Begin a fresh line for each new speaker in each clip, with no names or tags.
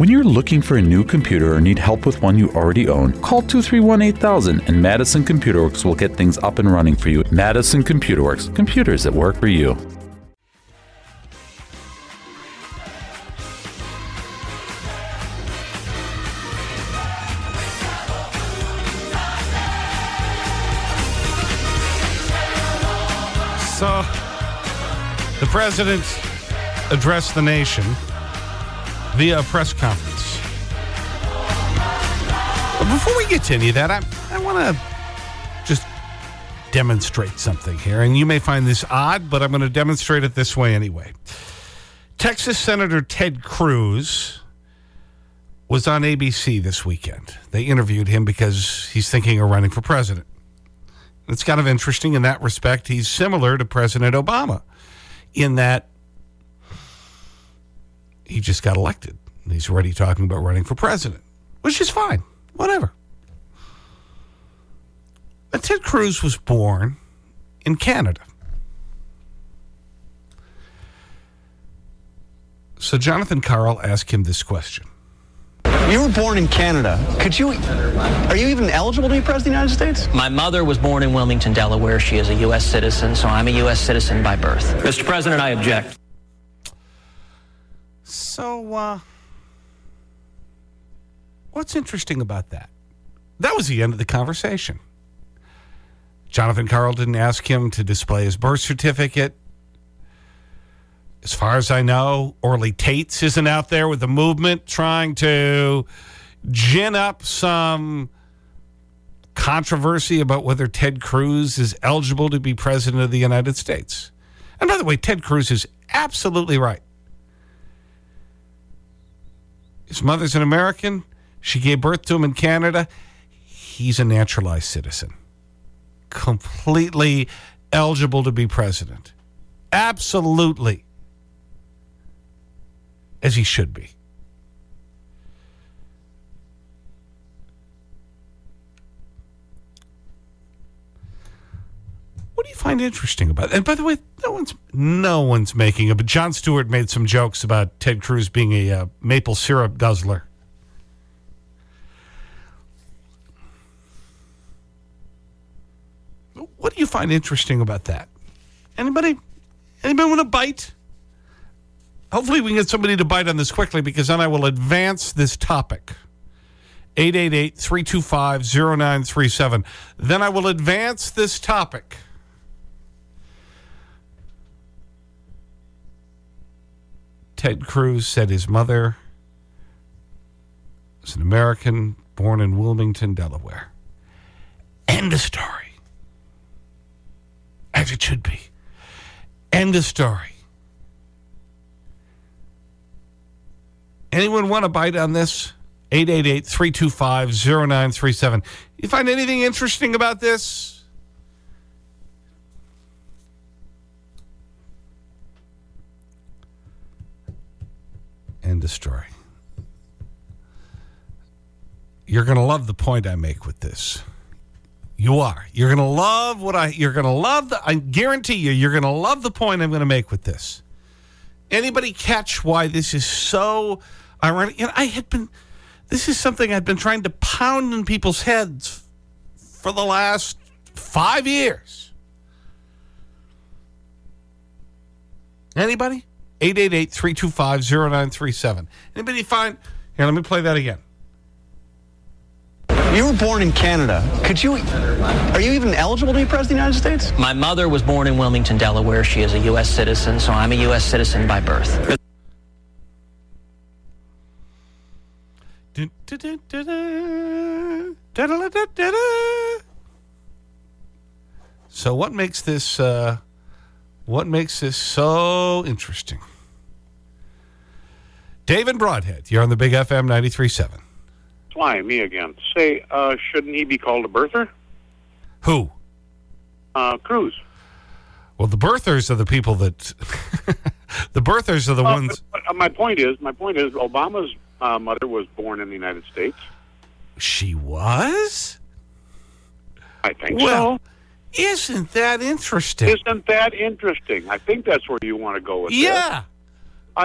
When you're looking for a new computer or need help with one you already own, call 231 8000 and Madison Computer Works will get things up and running for you. Madison Computer Works, computers that work for you.
So, the president addressed the nation via press conference. But before we get to any of that, I, I want to just demonstrate something here. And you may find this odd, but I'm going to demonstrate it this way anyway. Texas Senator Ted Cruz was on ABC this weekend. They interviewed him because he's thinking of running for president. It's kind of interesting in that respect. He's similar to President Obama in that he just got elected. He's already talking about running for president, which is fine. Whatever. But Ted Cruz was born in Canada. So Jonathan Karl asked him this question.
You were born in Canada. Could you, are you even eligible to be president of the United States?
My mother was born in Wilmington, Delaware. She is a U.S. citizen, so I'm a U.S. citizen by birth. Mr. President, I object.
So, uh, what's interesting about that? That was the end of the conversation. Jonathan Karl didn't ask him to display his birth certificate. As far as I know, Orly Taitz isn't out there with the movement trying to gin up some controversy about whether Ted Cruz is eligible to be president of the United States. And by the way, Ted Cruz is absolutely right. His mother's an American. She gave birth to him in Canada. He's a naturalized citizen. Completely eligible to be president. Absolutely. As he should be. You find interesting about it? And by the way, no one's, no one's making it, but Jon Stewart made some jokes about Ted Cruz being a uh, maple syrup guzzler. What do you find interesting about that? Anybody? Anybody want to bite? Hopefully, we can get somebody to bite on this quickly because then I will advance this topic. 888 325 0937. Then I will advance this topic. Ted Cruz said his mother was an American born in Wilmington, Delaware. End of story. As it should be. End of story. Anyone want to bite on this? 888 325 0937. You find anything interesting about this? End of story. You're going to love the point I make with this. You are. You're going to love what I, you're going to love the, I guarantee you, you're going to love the point I'm going to make with this. Anybody catch why this is so ironic? You know, I had been, this is something I've been trying to pound in people's heads for the last five years. Anybody? 888-325-0937. Anybody find, here, let me play that again.
You were born in Canada. Could you, are you even eligible to be president of the United States?
My mother was born in Wilmington, Delaware. She is a U.S. citizen, so I'm a U.S. citizen by birth.
So what makes this, uh, what makes this so interesting? David Broadhead, you're on the Big FM 93.7.
Why, me again. Say, uh, shouldn't he be called a birther?
Who?
Uh, Cruz.
Well, the birthers are the people that, the birthers are the
Uh,
ones,
but, uh, my point is, my point is, Obama's uh, mother was born in the United States.
she was?
I think
Well, isn't that interesting?
Isn't that interesting? I think that's where you want to go with.
Yeah.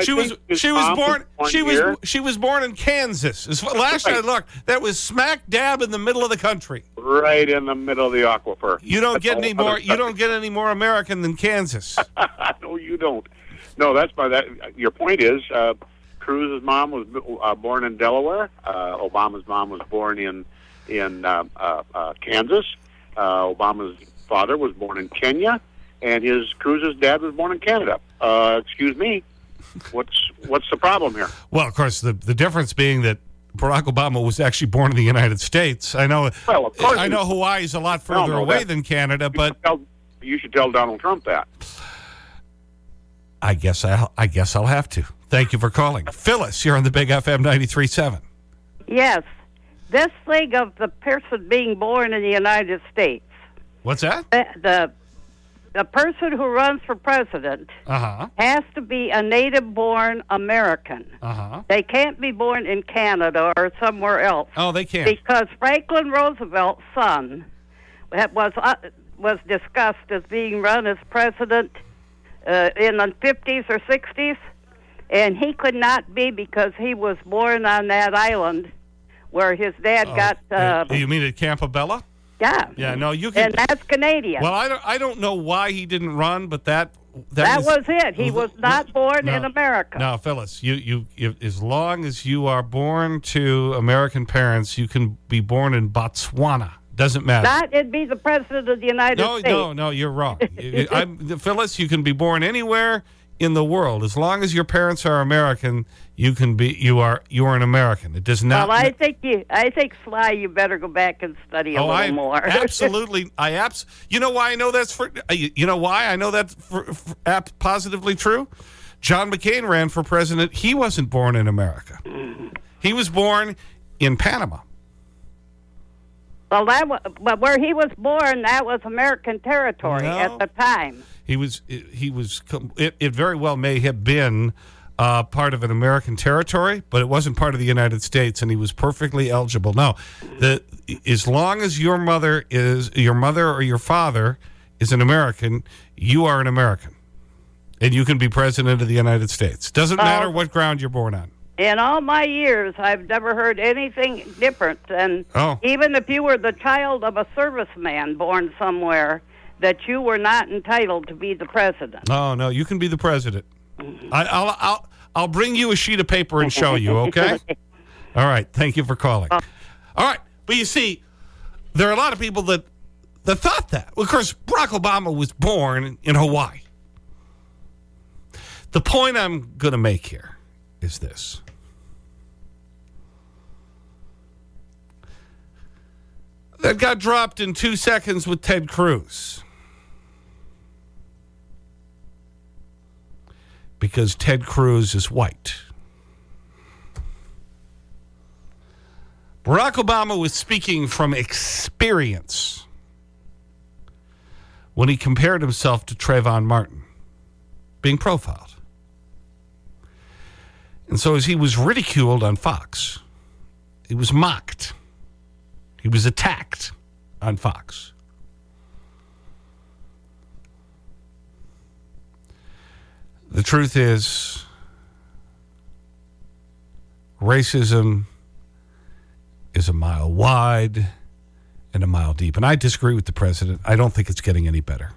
She was she was
was
born
born
she was
here.
she was born in Kansas. Last I looked, that was smack dab in the middle of the country.
right in the middle of the aquifer.
You don't
That's
get any more you don't get any more American than Kansas.
no, you don't. No, that's my that. Your point is, uh, Cruz's mom was uh, born in Delaware. Uh, Obama's mom was born in in uh, uh, uh, Kansas. Uh, Obama's father was born in Kenya, and his Cruz's dad was born in Canada. Uh, excuse me. What's what's the problem here?
well, of course, the the difference being that Barack Obama was actually born in the United States. I know
Well, of course
I know Hawaii is a lot further away
that-
than Canada, but
Tell, you should tell Donald Trump that.
I guess I'll, I guess I'll have to. Thank you for calling. Phyllis, you're on the Big FM 93.7.
Yes. This thing of the person being born in the United States,
What's that?
the, the, the person who runs for president
Uh-huh.
has to be a native born American.
Uh-huh.
They can't be born in Canada or somewhere else.
Oh, they can't.
Because Franklin Roosevelt's son was uh, was discussed as being run as president uh, in the 50s or 60s, and he could not be because he was born on that island where his dad got. Uh,
Uh, you mean at Campobello?
Yeah.
Yeah, no, you can.
And that's Canadian.
Well, I don't, I don't know why he didn't run, but that
that
is-
was it. He was not born in America.
No, Phyllis, you, you, you, as long as you are born to American parents, you can be born in Botswana. Doesn't matter.
Not it'd be the president of the United
no,
States.
no, no, no, you're wrong. Phyllis, you can be born anywhere in the world. As long as your parents are American, you can be, you are, you are an American. It does not.
Well, I think you. I think Sly, you better go back and study a
Oh,
little
I
more.
absolutely. I abs. You know why I know that's for. uh, You know why I know that's for, for, positively true. John McCain ran for president. He wasn't born in America. He was born in Panama.
well, that was, but where he was born, that was American territory
No.
at the time.
He was. He was. It, it very well may have been uh, part of an American territory, but it wasn't part of the United States, and he was perfectly eligible. No, the as long as your mother is your mother or your father is an American, you are an American, and you can be president of the United States. Doesn't matter what ground you're born on.
In all my years, I've never heard anything different. And
Oh.
even if you were the child of a serviceman born somewhere, that you were not entitled to be the president.
No, no, you can be the president. I, I'll, I'll, I'll bring you a sheet of paper and show you, okay? All right. Thank you for calling. Oh. All right. But you see, there are a lot of people that, that thought that. Of course, Barack Obama was born in Hawaii. The point I'm going to make here is this. That got dropped in two seconds with Ted Cruz. Because Ted Cruz is white. Barack Obama was speaking from experience when he compared himself to Trayvon Martin being profiled. And so as he was ridiculed on Fox, he was mocked. He was attacked on Fox. The truth is, racism is a mile wide and a mile deep. And I disagree with the president. I don't think it's getting any better.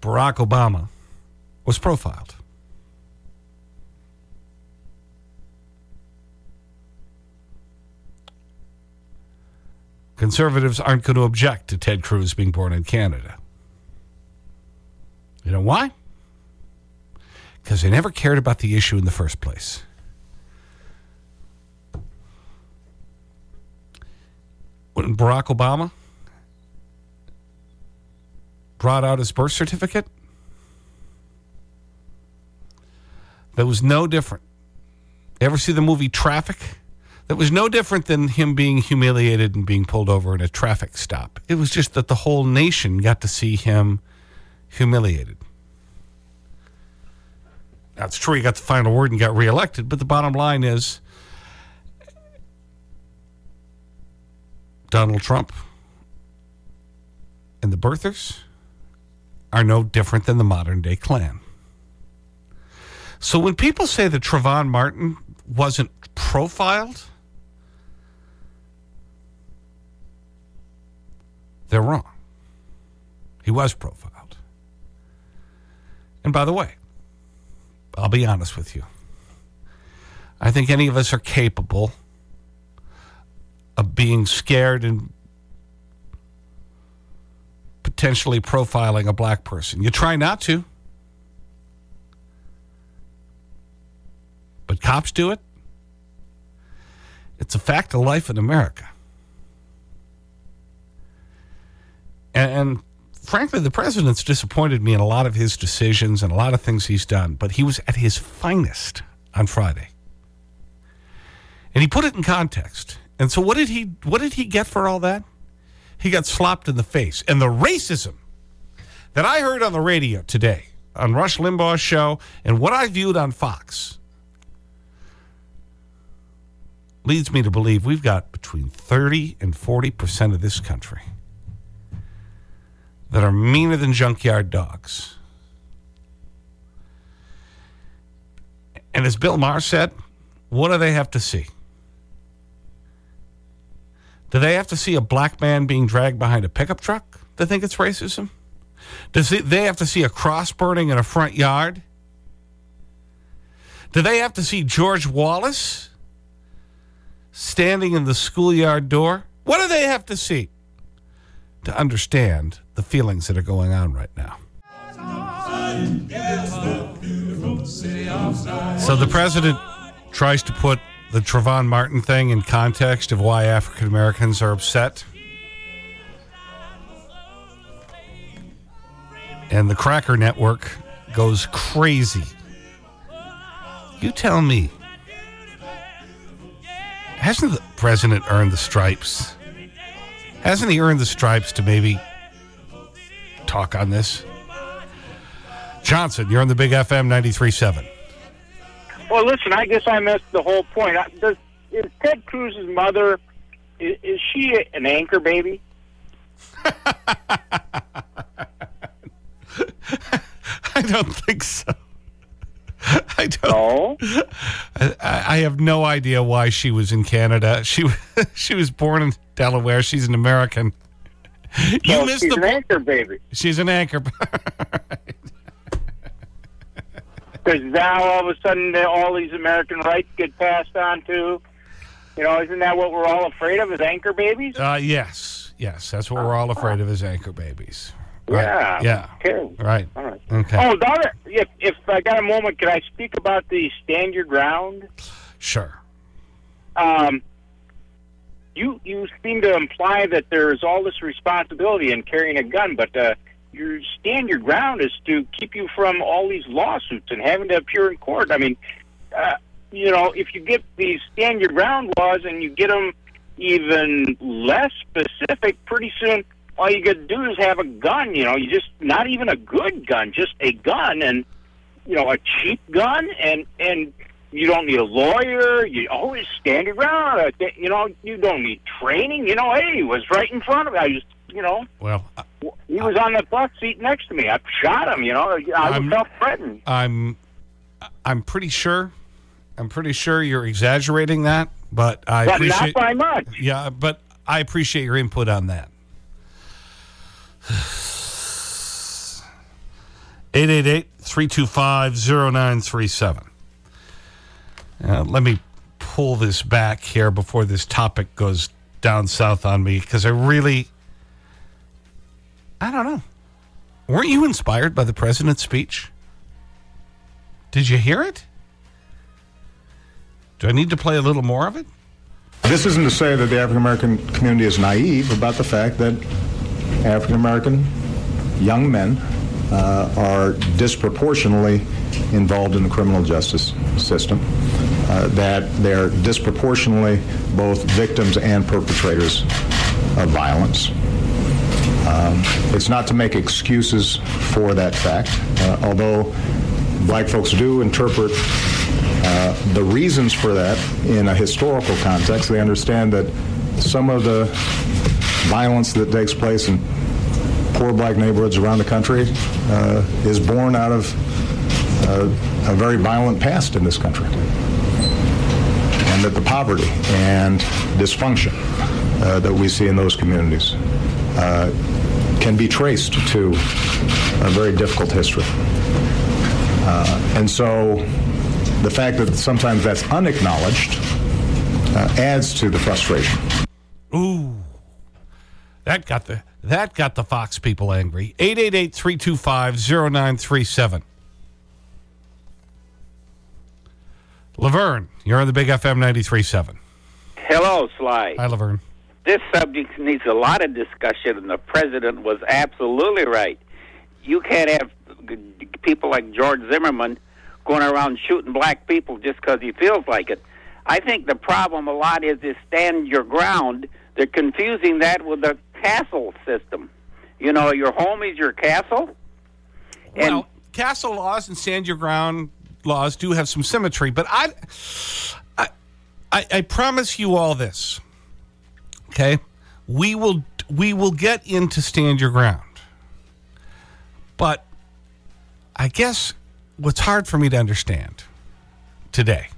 Barack Obama was profiled. Conservatives aren't going to object to Ted Cruz being born in Canada. You know why? Because they never cared about the issue in the first place. When Barack Obama brought out his birth certificate, that was no different. Ever see the movie Traffic? That was no different than him being humiliated and being pulled over in a traffic stop. It was just that the whole nation got to see him humiliated. That's true. He got the final word and got reelected. But the bottom line is Donald Trump and the birthers are no different than the modern day Klan. So when people say that Trayvon Martin wasn't profiled, they're wrong. He was profiled. And by the way, I'll be honest with you. I think any of us are capable of being scared and potentially profiling a black person. You try not to. But cops do it. It's a fact of life in America. And, frankly, the president's disappointed me in a lot of his decisions and a lot of things he's done, but he was at his finest on Friday. And he put it in context. And so what did he, what did he get for all that? He got slapped in the face. And the racism that I heard on the radio today, on Rush Limbaugh's show, and what I viewed on Fox, leads me to believe we've got between 30 and 40% of this country that are meaner than junkyard dogs. And as Bill Maher said, what do they have to see? Do they have to see a black man being dragged behind a pickup truck to think it's racism? Does they have to see a cross burning in a front yard? Do they have to see George Wallace standing in the schoolyard door? What do they have to see to understand the feelings that are going on right now? So the president tries to put the Trayvon Martin thing in context of why African Americans are upset. And the Cracker Network goes crazy. You tell me, hasn't the president earned the stripes? Hasn't he earned the stripes to maybe talk on this? Johnson, you're on the Big FM 93.7.
Well, listen, I guess I missed the whole point. Does, is Ted Cruz's mother, is, is she an anchor baby?
I don't think so. I don't.
No.
I, I have no idea why she was in Canada. She she was born in Delaware. She's an American. You
So
missed
she's
the.
an anchor baby.
She's an anchor.
Because now all of a sudden all these American rights get passed on to, you know, isn't that what we're all afraid of? Is anchor babies?
uh, yes, yes, that's what we're all afraid of is anchor babies. Right.
Yeah.
Yeah.
Okay.
Right.
All right.
Okay.
Oh, other, if if I got a moment, could I speak about the stand your ground?
Sure.
Um, you you seem to imply that there's all this responsibility in carrying a gun, but uh, your stand your ground is to keep you from all these lawsuits and having to appear in court. I mean, uh, you know, if you get these stand your ground laws and you get them even less specific, pretty soon all you got to do is have a gun. You know, you just not even a good gun, just a gun, and you know, a cheap gun, and and you don't need a lawyer. You always stand. Uh, You know, you don't need training. You know, hey, he was right in front of me. I just, you know,
Well, I-
he was on the bus seat next to me. I shot him. You know, I
I'm-
was self-threatened.
I'm I'm pretty sure I'm pretty sure you're exaggerating that, but I
But
appreciate
not by much.
Yeah, but I appreciate your input on that. 888-325-0937. Uh, let me pull this back here before this topic goes down south on me because I really, I don't know. Weren't you inspired by the president's speech? Did you hear it? Do I need to play a little more of it?
This isn't to say that the African American community is naive about the fact that African American young men uh, are disproportionately involved in the criminal justice system, uh, that they're disproportionately both victims and perpetrators of violence. Um, it's not to make excuses for that fact, uh, although black folks do interpret uh, the reasons for that in a historical context. They understand that some of the violence that takes place in poor black neighborhoods around the country uh, is born out of uh, a very violent past in this country. That the poverty and dysfunction uh, that we see in those communities uh, can be traced to a very difficult history. Uh, and so the fact that sometimes that's unacknowledged uh, adds to the frustration.
Ooh. That got the, that got the Fox people angry. 888-325-0937. Laverne, you're on the Big FM 93.7.
Hello, Sly.
Hi, Laverne.
This subject needs a lot of discussion, and the president was absolutely right. You can't have people like George Zimmerman going around shooting black people just because he feels like it. I think the problem a lot is is stand your ground. They're confusing that with the castle system. You know, your home is your castle. And
well, castle laws and stand your ground laws do have some symmetry, but I, I, I, promise you all this. Okay, we will we will get into stand your ground, but I guess what's hard for me to understand today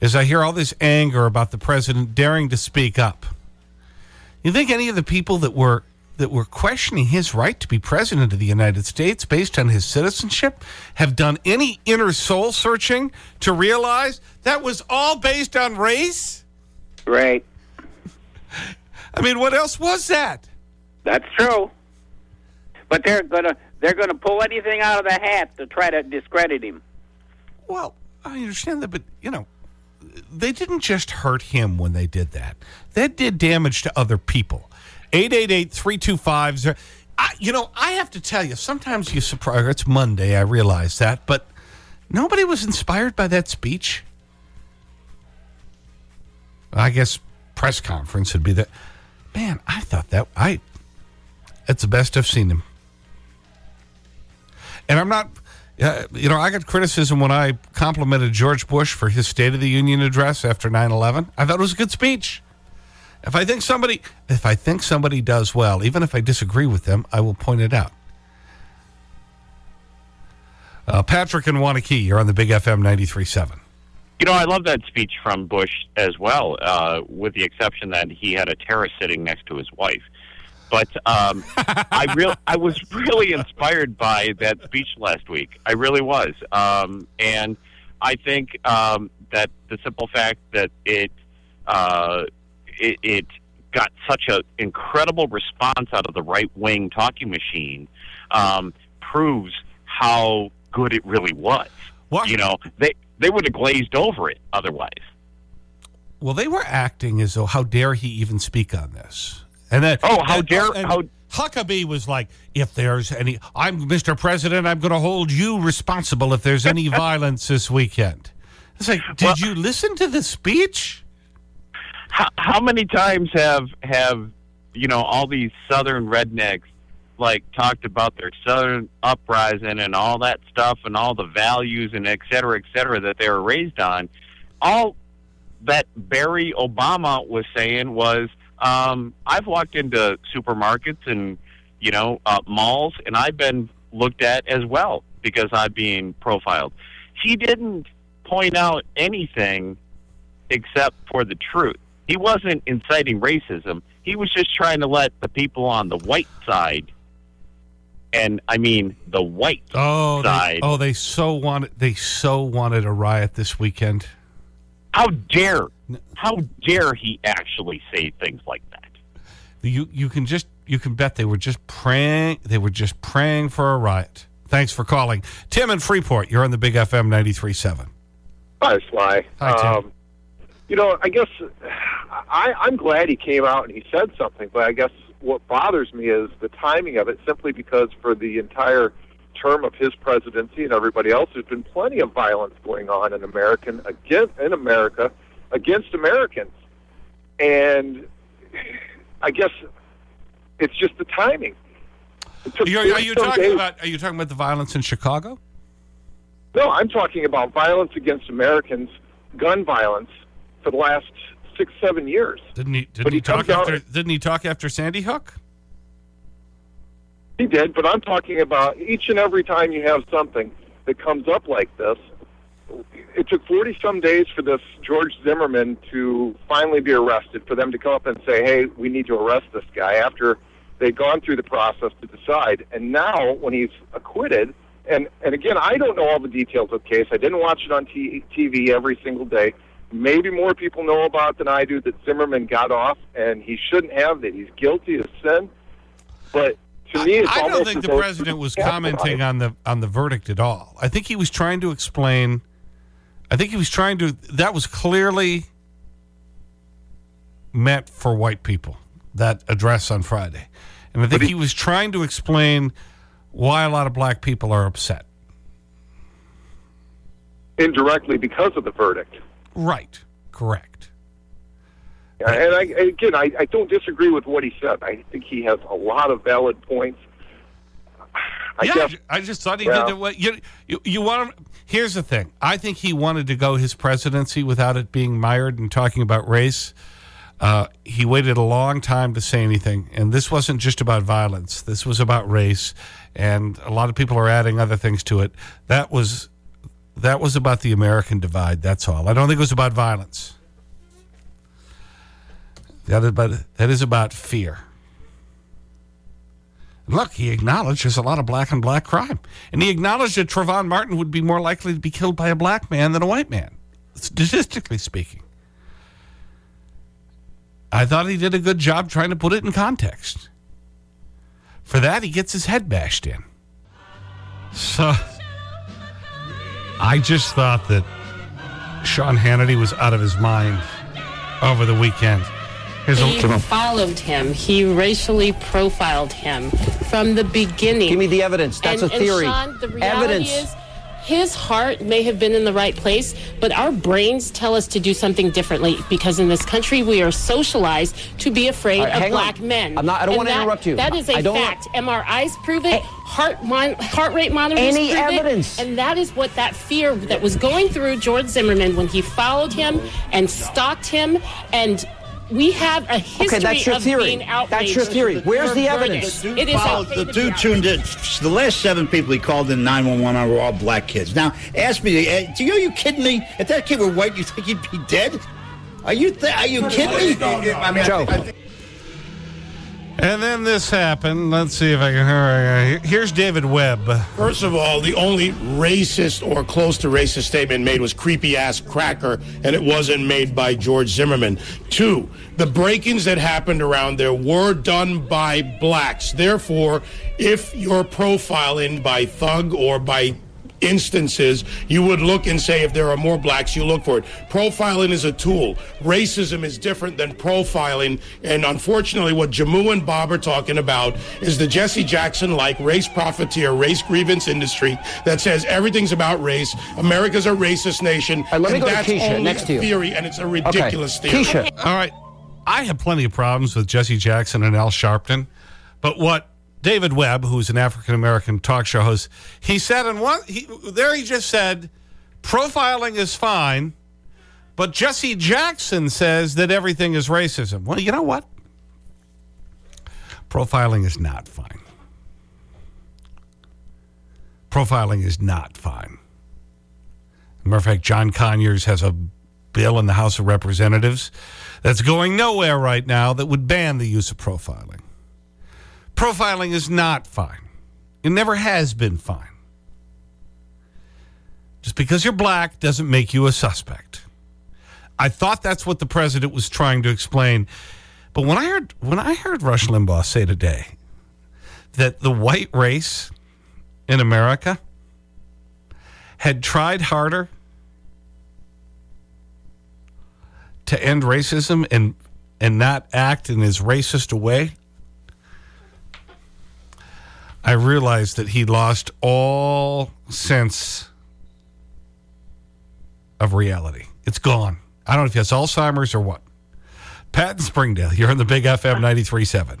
is I hear all this anger about the president daring to speak up. You think any of the people that were that were questioning his right to be president of the United States based on his citizenship have done any inner soul searching to realize that was all based on race?
Right.
I mean, what else was that?
That's true. But they're going to they're going to pull anything out of the hat to try to discredit him.
Well, I understand that, but, you know, they didn't just hurt him when they did that. That did damage to other people. 888-325... You know, I have to tell you, sometimes you surprise... It's Monday, I realize that, but nobody was inspired by that speech. I guess press conference would be that. Man, I thought that... I. It's the best I've seen him. And I'm not, uh, you know, I got criticism when I complimented George Bush for his State of the Union address after 9 11. I thought it was a good speech. If I think somebody, if I think somebody does well, even if I disagree with them, I will point it out. Uh, Patrick and Waunakee, you're on the Big FM 93.7.
You know, I love that speech from Bush as well, uh, with the exception that he had a terrorist sitting next to his wife. But um, I real I was really inspired by that speech last week. I really was, um, and I think um, that the simple fact that it, uh, it it got such an incredible response out of the right wing talking machine um, proves how good it really was.
What?
You know, they they would have glazed over it otherwise.
Well, they were acting as though, how dare he even speak on this? And then,
oh, how
and,
dare
and
how
Huckabee was like, if there's any, I'm Mr. President, I'm going to hold you responsible if there's any violence this weekend. It's like, did
Well-
you listen to the speech?
How, how many times have have you know all these southern rednecks like talked about their southern uprising and all that stuff and all the values and et cetera, et cetera that they were raised on all that barry obama was saying was um, i've walked into supermarkets and you know uh, malls and i've been looked at as well because i'm being profiled he didn't point out anything except for the truth. He wasn't inciting racism. He was just trying to let the people on the white side, and I mean the white
Oh, they,
side.
oh, they so wanted, they so wanted a riot this weekend.
How dare, how dare he actually say things like that?
You, you can just, you can bet they were just praying, they were just praying for a riot. Thanks for calling. Tim in Freeport, you're on the Big FM 93.7.
Hi, Sly.
Hi, Tim.
Um, you know, I guess I, I'm glad he came out and he said something, but I guess what bothers me is the timing of it, simply because for the entire term of his presidency and everybody else, there's been plenty of violence going on in American against in America against Americans, and I guess it's just the timing.
You're, are you talking
days-
about, are you talking about the violence in Chicago?
No, I'm talking about violence against Americans, gun violence, for the last six, seven years.
Didn't he, didn't
But
he,
he
talk
comes out-
after, didn't he talk after Sandy Hook?
He did, but I'm talking about each and every time you have something that comes up like this. It took 40 some days for this George Zimmerman to finally be arrested, for them to come up and say, hey, we need to arrest this guy after they'd gone through the process to decide. And now, when he's acquitted, and, and again, I don't know all the details of the case. I didn't watch it on t- TV every single day. Maybe more people know about than I do that Zimmerman got off, and he shouldn't have, that he's guilty of sin. But to me, it's
I don't think the president was commenting on the, on the verdict at all. I think he was trying to explain, I think he was trying to, that was clearly meant for white people, that address on Friday. And I think he was trying to explain why a lot of black people are upset.
indirectly because of the verdict.
Right. Correct.
Yeah, and I, again, I, I don't disagree with what he said. I think he has a lot of valid points. I
yeah,
guess,
I just thought he did it. well. You, you, you want him, here's the thing. I think he wanted to go his presidency without it being mired and talking about race. Uh, he waited a long time to say anything. And this wasn't just about violence. This was about race. And a lot of people are adding other things to it. That was, that was about the American divide. That's all. I don't think it was about violence. That is about, that is about fear. Look, he acknowledged there's a lot of black and black crime. And he acknowledged that Trayvon Martin would be more likely to be killed by a black man than a white man, statistically speaking. I thought he did a good job trying to put it in context. For that, he gets his head bashed in. So, I just thought that Sean Hannity was out of his mind over the weekend. Here's
He
a,
followed him. He racially profiled him from the beginning.
Give me the evidence. That's
and,
a theory.
And Sean, the reality
Evidence.
is, his heart may have been in the right place, but our brains tell us to do something differently because in this country we are socialized to be afraid
right,
of
hang on.
black men.
I'm not- I don't
And
wanna interrupt you.
That is a
I don't-
fact. MRIs prove it. Heart mon- heart rate monitors
Any
it.
evidence?
And that is what that fear that was going through George Zimmerman when he followed him and stalked him and. We have a history
that's your
of
theory.
being outraged.
That's your theory. Where's the
verdicts.
evidence?
It is
followed- the dude tuned in. The last seven people he called in 911 were all black kids. Now, ask me, uh, do you, are you kidding me? If that kid were white, you think he'd be dead? Are you th- are you kidding me? I mean,
Joe.
And then this happened. Let's see if I can. Here's David Webb.
First of all, the only racist or close to racist statement made was creepy ass cracker, and it wasn't made by George Zimmerman. Two, the break ins that happened around there were done by blacks. Therefore, if you're profiling by thug or by instances, you would look and say if there are more blacks, you look for it. Profiling is a tool. Racism is different than profiling. And unfortunately, what Jehmu and Bob are talking about is the Jesse Jackson like race profiteer, race grievance industry that says everything's about race. America's a racist nation.
let me
and
go to
that's
Keisha,
only
next
a
to you.
theory, and it's a ridiculous theory. Keisha.
All right. I have plenty of problems with Jesse Jackson and Al Sharpton. But what David Webb, who's an African American talk show host, he said, and one, he, there he just said, profiling is fine, but Jesse Jackson says that everything is racism. Well, you know what? Profiling is not fine. Profiling is not fine. Matter of fact, John Conyers has a bill in the House of Representatives that's going nowhere right now that would ban the use of profiling. Profiling is not fine. It never has been fine. Just because you're black doesn't make you a suspect. I thought that's what the president was trying to explain. But when I heard, when I heard Rush Limbaugh say today that the white race in America had tried harder to end racism and, and not act in as racist a way, I realized that he lost all sense of reality. It's gone. I don't know if he has Alzheimer's or what. Pat in Springdale, you're on the Big FM 93.7.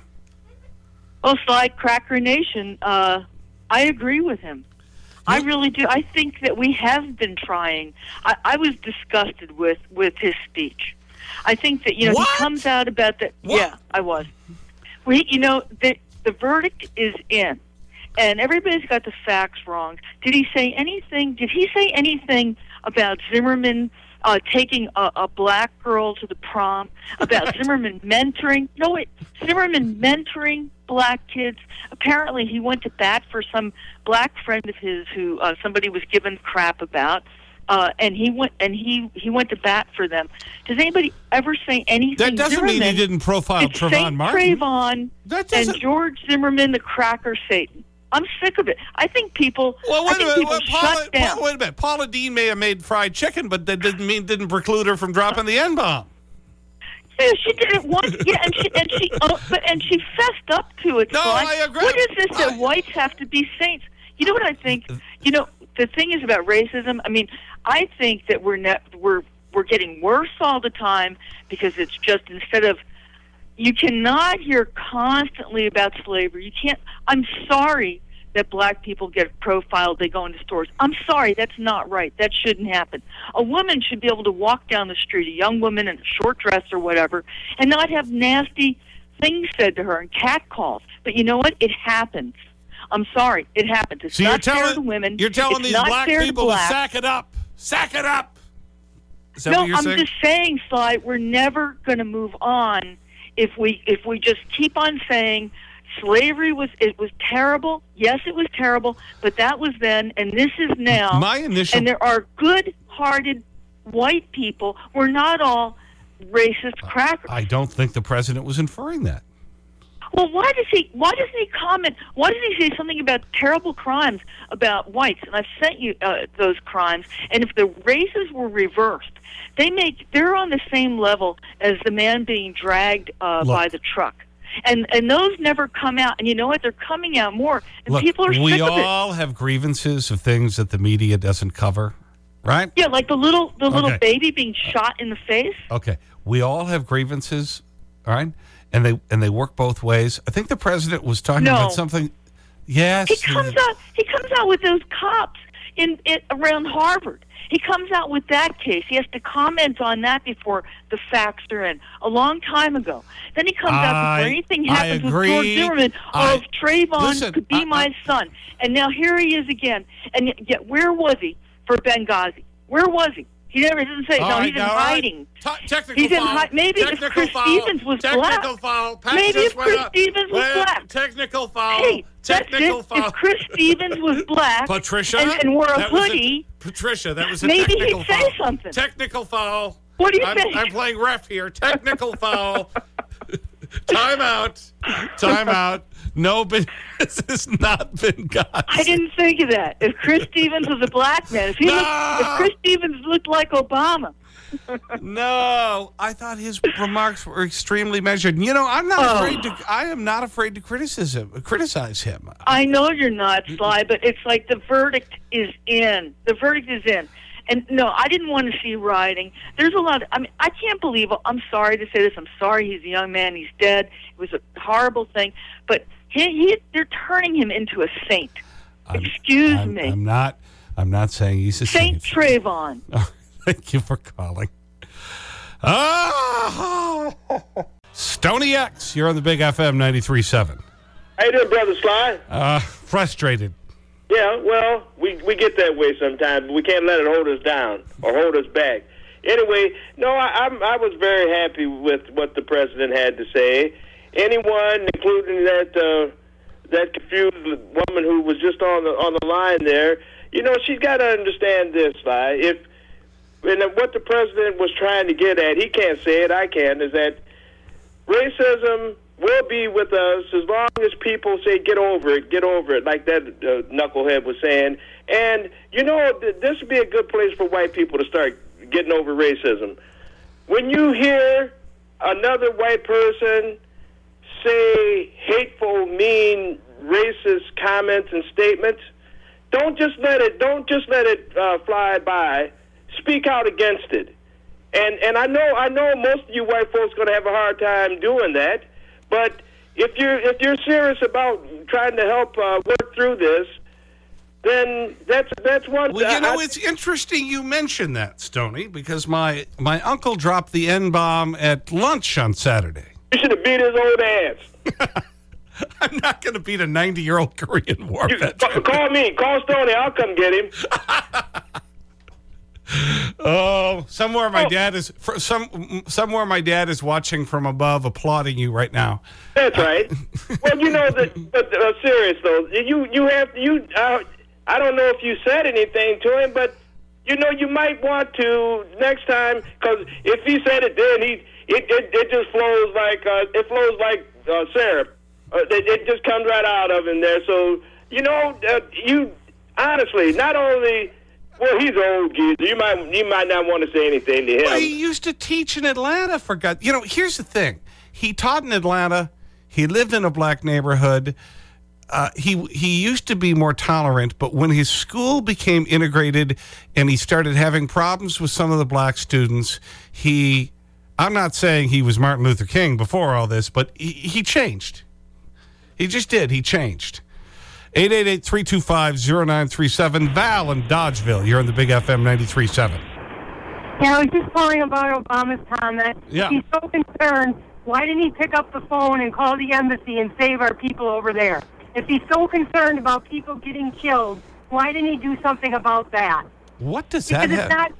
Well, Slide Cracker Nation, uh, I agree with him. I really do. I think that we have been trying. I, I was disgusted with with his speech. I think that you know he comes out about that. Yeah, I was. We, you know, the the verdict is in, and everybody's got the facts wrong. Did he say anything? Did he say anything about Zimmerman uh, taking a, a black girl to the prom? About Zimmerman mentoring? No, wait, Zimmerman mentoring black kids. Apparently, he went to bat for some black friend of his who uh, somebody was giving crap about. Uh, and he went and he he went to bat for them. Does anybody ever say anything?
That doesn't mean he didn't profile Trayvon Martin.
Trayvon
That
and George Zimmerman, the cracker Satan. I'm sick of it. I think people.
Well,
I
wait a
think
minute. Well, Paula. Paula, wait a minute. Paula Deen may have made fried chicken, but that didn't mean didn't preclude her from dropping the N bomb.
Yeah, she did it once. Yeah, and she and she oh, but and she fessed up to it.
No. I agree.
What is this that whites have to be saints? You know what I think? You know the thing is about racism. I mean, I think that we're ne- we're we're getting worse all the time because it's just instead of you cannot hear constantly about slavery. You can't. I'm sorry that black people get profiled. They go into stores. I'm sorry. That's not right. That shouldn't happen. A woman should be able to walk down the street, a young woman in a short dress or whatever, and not have nasty things said to her and catcalls. But you know what? It happens. I'm sorry. It happens. It's
So you're
not fair to women.
you're telling
It's
these black
fair to
people to sack it up, sack it up.
No, I'm
saying?
just saying, Sly, we're never going to move on if we if we just keep on saying slavery was it was terrible. Yes, it was terrible, but that was then, and this is now.
My initial-
and there are good-hearted white people. We're not all racist crackers.
I don't think the president was inferring that.
Well, why does he? Why doesn't he comment? Why does he say something about terrible crimes about whites? And I've sent you uh, those crimes. And if the races were reversed, they make they're on the same level as the man being dragged uh,
Look.
by the truck. And and those never come out. And you know what? They're coming out more. And
Look,
people are
we
sick of it.
all have grievances of things that the media doesn't cover, right?
Yeah, like the little the little
Okay.
baby being shot in the face.
Okay. We all have grievances, all right? And they and they work both ways. I think the president was talking
No.
about something. Yes.
He comes out. He comes out with those cops in, in around Harvard. He comes out with that case. He has to comment on that before the facts are in. A long time ago. Then he comes out
I-
before anything happens with George. Zimmerman.
I-
oh, if Trayvon
Listen,
could be my son. And now here he is again. And yet, yet where was he for Benghazi? Where was he? He never didn't say.
All
no,
right,
he's in
now, all right.
hiding.
technical
he's in
foul.
hi- Maybe if Chris
foul.
Stevens was
Technical
black.
foul. Pat
Maybe if Chris
up.
Stevens was black.
Technical foul.
Hey,
technical foul.
If Chris Stevens was black
Patricia,
and, and wore a hoodie,
Patricia, that was a
maybe he'd
technical
say something.
Technical foul.
What do you
I'm,
think?
I'm playing ref here. Technical foul. Time out. Time out. No, but this has not been got.
I didn't think of that. If Chris Stevens was a black man, if he looked, if Chris Stevens looked like Obama,
No, I thought his remarks were extremely measured. You know, I'm not
Oh.
afraid to. I am not afraid to criticism, criticize him.
I know you're not, Sly, but it's like the verdict is in. The verdict is in. And no, I didn't want to see rioting. There's a lot. Of, I mean, I can't believe. I'm sorry to say this. I'm sorry. He's a young man. He's dead. It was a horrible thing. But he, he they're turning him into a saint. Excuse
I'm,
me,
I'm not. I'm not saying he's a
Saint
saint.
Trayvon.
Thank you for calling. Ah, Stony X, you're on the Big FM 93.7.
How you doing, brother Sly?
Uh, frustrated.
Yeah, well, we we get that way sometimes, but we can't let it hold us down or hold us back. Anyway, no, I, I'm I was very happy with what the president had to say. Anyone, including that uh, that confused woman who was just on the on the line there, you know, she's got to understand this, Sly. If and what the president was trying to get at, he can't say it, I can, is that racism will be with us as long as people say get over it, get over it, like that uh, knucklehead was saying. And you know, th- this would be a good place for white people to start getting over racism. When you hear another white person say hateful, mean, racist comments and statements, don't just let it. Don't just let it uh, fly by. Speak out against it. And and I know I know most of you white folks are going to have a hard time doing that. But if you're if you're serious about trying to help uh, work through this, then that's that's one.
Well, you know,
I-
it's interesting you mention that, Stony, because my, my uncle dropped the N bomb at lunch on Saturday.
you should have beat his old ass.
I'm not going to beat a 90 year old Korean War
You,
veteran.
call me. Call Stony, I'll come get him.
Oh, somewhere my dad is for some somewhere my dad is watching from above, applauding you right now.
That's right. well, you know that. But uh, serious though, you you have you. Uh, I don't know if you said anything to him, but you know you might want to next time because if he said it, then he it it, it just flows like uh, it flows like uh, syrup. Uh, it, it just comes right out of him there. So you know uh, you honestly not only. Well, he's old, geezer. You might, you might not want to say anything to him.
Well, he used to teach in Atlanta, for God. You know, here's the thing. He taught in Atlanta. He lived in a black neighborhood. Uh, he, he used to be more tolerant, but when his school became integrated and he started having problems with some of the black students, he, I'm not saying he was Martin Luther King before all this, but he, he changed. He just did. He changed. 888-325-0937. Val in Dodgeville. You're in the Big FM 93.7.
Yeah, I was just calling about Obama's comment.
Yeah.
He's so concerned, why didn't he pick up the phone and call the embassy and save our people over there? If he's so concerned about people getting killed, why didn't he do something about that?
What does
Because
that
it's
have?
not.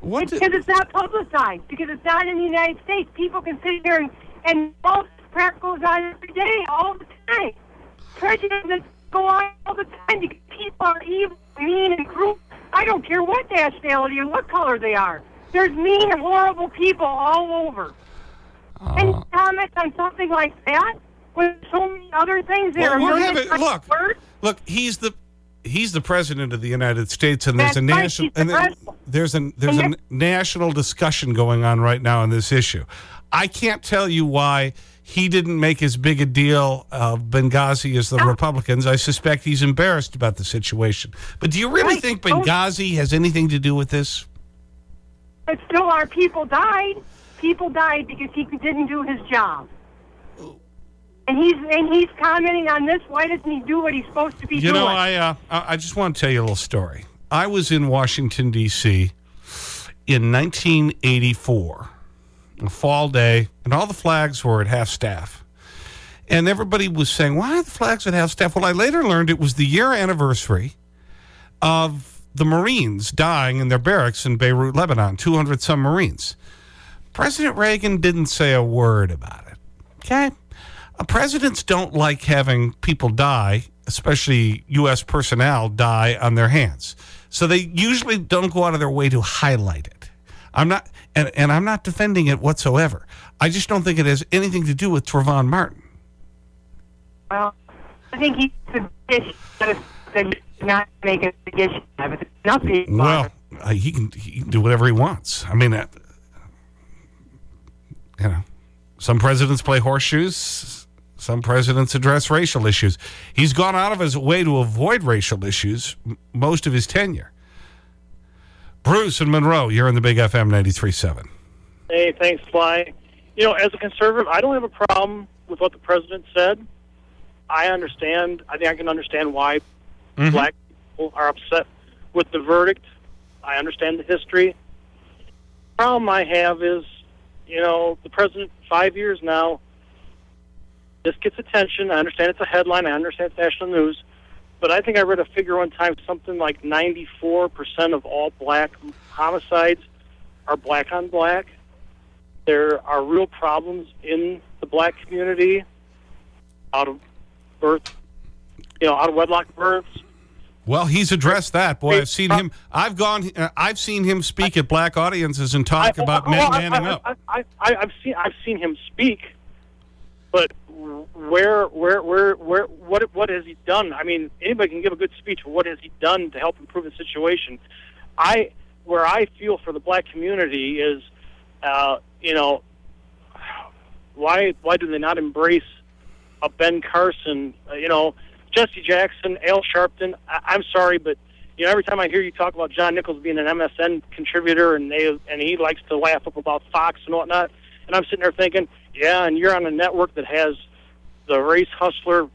What
it's because it's not publicized. Because it's not in the United States. People can sit here and and all this crap goes on every day, all the time. Prejudices go on all the time because people are evil, mean, and cruel. I don't care what nationality and what color they are. There's mean, and horrible people all over. Uh, and comment on something like that with so many other things there.
Well,
are
we're having- look, look, he's the he's the president of the United States, and there's
That's
a national
the
and there- there's a there's a national discussion going on right now on this issue. I can't tell you why he didn't make as big a deal of Benghazi as the Republicans. I suspect he's embarrassed about the situation. But do you really
Right.
think
Oh.
Benghazi has anything to do with this?
But still, our people died. People died because he didn't do his job. And he's and he's commenting on this. Why doesn't he do what he's supposed to be
You
doing?
You know, I, uh, I I just want to tell you a little story. I was in Washington, D.C. in 1984, a fall day, and all the flags were at half staff. And everybody was saying, why are the flags at half staff? Well, I later learned it was the year anniversary of the Marines dying in their barracks in Beirut, Lebanon, 200 some Marines. President Reagan didn't say a word about it. Okay? Uh, presidents don't like having people die, especially U.S. personnel, die on their hands. So they usually don't go out of their way to highlight it. I'm not, and, and I'm not defending it whatsoever. I just don't think it has anything to do with Trayvon Martin.
Well, I think he's that he's not making a big issue of it. Nothing.
Well, uh, he, can, he can do whatever he wants. I mean, uh, you know, some presidents play horseshoes. Some presidents address racial issues. He's gone out of his way to avoid racial issues most of his tenure. Bruce and Monroe, you're in the Big FM 93.7.
Hey, thanks, Sly. You know, as a conservative, I don't have a problem with what the president said. I understand. I think I can understand why
Mhm.
black people are upset with the verdict. I understand the history. The Problem I have is, you know, the president five years now. This gets attention. I understand it's a headline. I understand it's national news. But I think I read a figure one time, something like 94% of all black homicides are black on black. There are real problems in the black community out of birth, you know, out of wedlock births.
Well, he's addressed that. Boy, I've seen him. I've gone. Uh, I've seen him speak at black audiences and talk about
Oh,
men
I,
manning
I,
up.
I, I, I, I've seen I've seen him speak, but where where where where what what has he done? I mean, anybody can give a good speech, but what has he done to help improve the situation? I where I feel for the black community is, uh, you know, why why do they not embrace a Ben Carson? Uh, you know, Jesse Jackson, Al Sharpton. I, I'm sorry, but you know, every time I hear you talk about John Nichols being an MSN contributor and they and he likes to laugh up about Fox and whatnot, and I'm sitting there thinking, yeah, and you're on a network that has the race hustler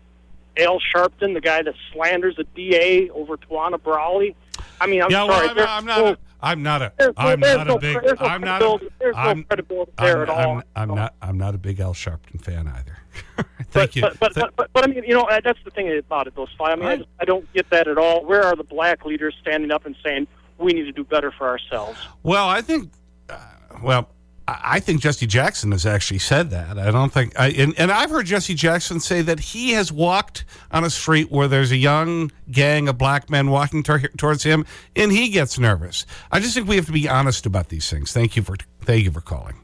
Al Sharpton, the guy that slanders the DA over Tawana Brawley. I mean, I'm
yeah, well. I'm, I'm
no-
not. A, I'm not a.
There's
I'm
there's
not
no-
a big.
no
I'm not. A,
there's
I'm,
credibility there
I'm,
at all.
I'm, I'm not. I'm not a big Al Sharpton fan either. Thank you.
But, but, but, but, but I mean, you know, that's the thing about it, those five. I mean, I, just, I don't get that at all. Where are the black leaders standing up and saying we need to do better for ourselves?
Well, I think, uh, well, I I think Jesse Jackson has actually said that. I don't think, I, and, and I've heard Jesse Jackson say that he has walked on a street where there's a young gang of black men walking towards him and he gets nervous. I just think we have to be honest about these things. Thank you for, thank you for calling.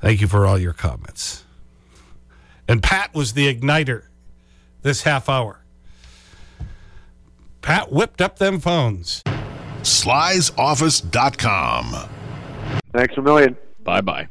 Thank you for all your comments. And Pat was the igniter this half hour. Pat whipped up them phones.
Sly'sOffice.com.
Thanks a million.
Bye bye.